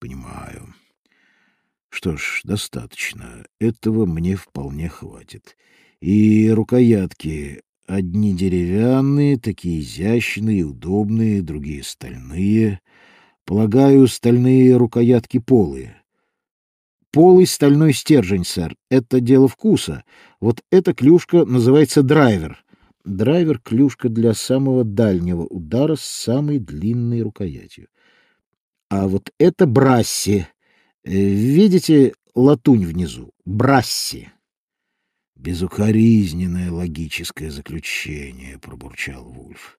Понимаю. Что ж, достаточно. Этого мне вполне хватит. И рукоятки одни деревянные, такие изящные, удобные, другие стальные. Полагаю, стальные рукоятки полые. Полый стальной стержень, сэр. Это дело вкуса. Вот эта клюшка называется драйвер. Драйвер — клюшка для самого дальнего удара с самой длинной рукоятью. А вот это брасси. Э, видите латунь внизу? Брасси. Безукоризненное логическое заключение, пробурчал Вульф.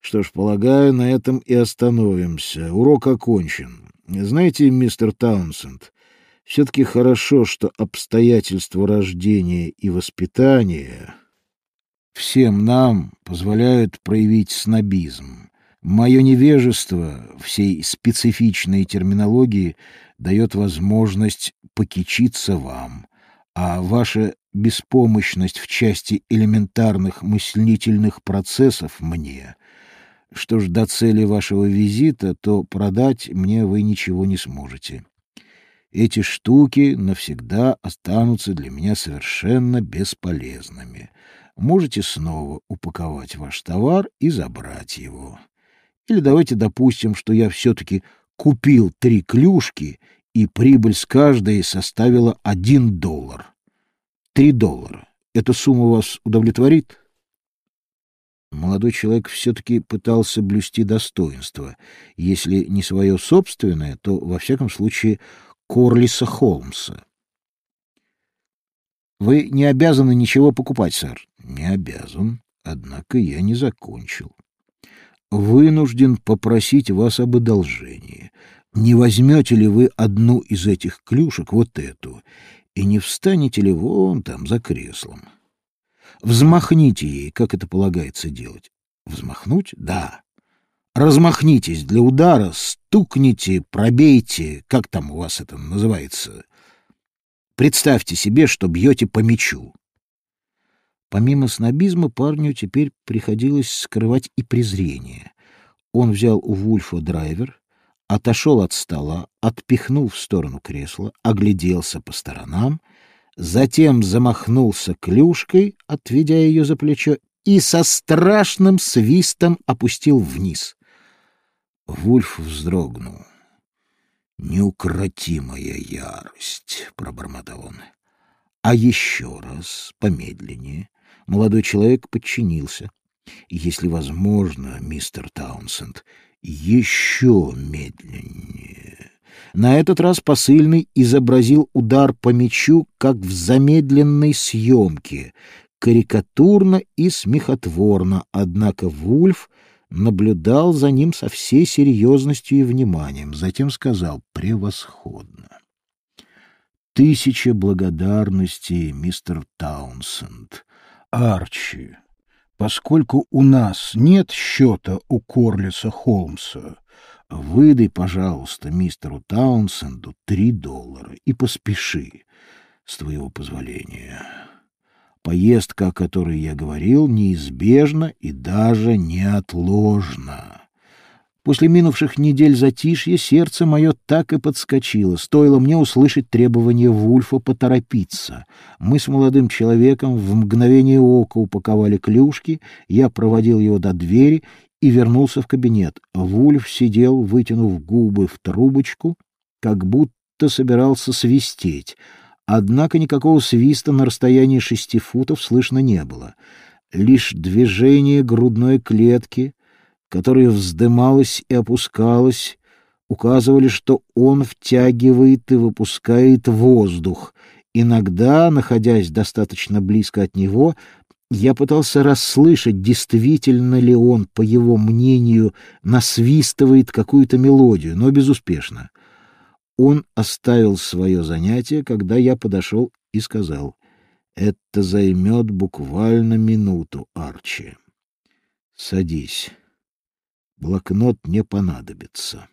Что ж, полагаю, на этом и остановимся. Урок окончен. Знаете, мистер Таунсенд, все-таки хорошо, что обстоятельства рождения и воспитания всем нам позволяют проявить снобизм. Мое невежество всей специфичной терминологии дает возможность покичиться вам, а ваша беспомощность в части элементарных мыслительных процессов мне. Что ж до цели вашего визита, то продать мне вы ничего не сможете. Эти штуки навсегда останутся для меня совершенно бесполезными. Можете снова упаковать ваш товар и забрать его. Или давайте допустим, что я все-таки купил три клюшки, и прибыль с каждой составила один доллар. Три доллара. Эта сумма вас удовлетворит? Молодой человек все-таки пытался блюсти достоинство. Если не свое собственное, то, во всяком случае, Корлиса Холмса. Вы не обязаны ничего покупать, сэр. Не обязан. Однако я не закончил. Вынужден попросить вас об одолжении. Не возьмете ли вы одну из этих клюшек, вот эту, и не встанете ли вон там за креслом? Взмахните ей, как это полагается делать. Взмахнуть? Да. Размахнитесь для удара, стукните, пробейте, как там у вас это называется. Представьте себе, что бьете по мячу. Помимо снобизма парню теперь приходилось скрывать и презрение. Он взял у Вульфа драйвер, отошел от стола, отпихнул в сторону кресла, огляделся по сторонам, затем замахнулся клюшкой, отведя ее за плечо, и со страшным свистом опустил вниз. Вульф вздрогнул. «Неукротимая ярость», — пробормотал он. «А еще раз, помедленнее». Молодой человек подчинился. «Если возможно, мистер Таунсенд, еще медленнее». На этот раз посыльный изобразил удар по мячу, как в замедленной съемке, карикатурно и смехотворно, однако Вульф наблюдал за ним со всей серьезностью и вниманием, затем сказал «превосходно». «Тысяча благодарностей, мистер Таунсенд. Арчи, поскольку у нас нет счета у Корлиса Холмса, выдай, пожалуйста, мистеру Таунсенду три доллара и поспеши, с твоего позволения». Поездка, о которой я говорил, неизбежна и даже неотложна. После минувших недель затишья сердце мое так и подскочило. Стоило мне услышать требование Вульфа поторопиться. Мы с молодым человеком в мгновение ока упаковали клюшки, я проводил его до двери и вернулся в кабинет. Вульф сидел, вытянув губы в трубочку, как будто собирался свистеть — Однако никакого свиста на расстоянии шести футов слышно не было. Лишь движение грудной клетки, которая вздымалась и опускалась, указывали, что он втягивает и выпускает воздух. Иногда, находясь достаточно близко от него, я пытался расслышать, действительно ли он, по его мнению, насвистывает какую-то мелодию, но безуспешно. Он оставил свое занятие, когда я подошел и сказал, «Это займет буквально минуту, Арчи. Садись. Блокнот не понадобится».